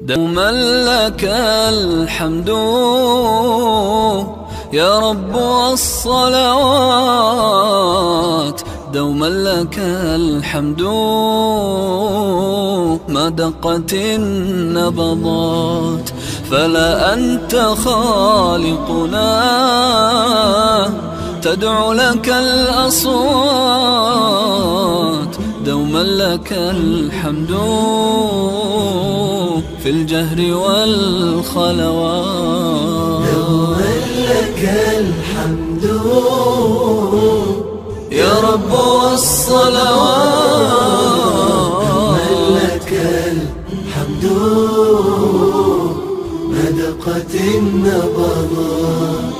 دوما لك الحمد. يا رب والصلوات دوما لك الحمد. ما دقت النبضات فلا أنت خالقنا. تدعو لك الأصوات دوما لك الحمد. في الجهر والخلوات. دوما لك الحمد يا رب والصلوات. لك الحمد. مدقت النبضات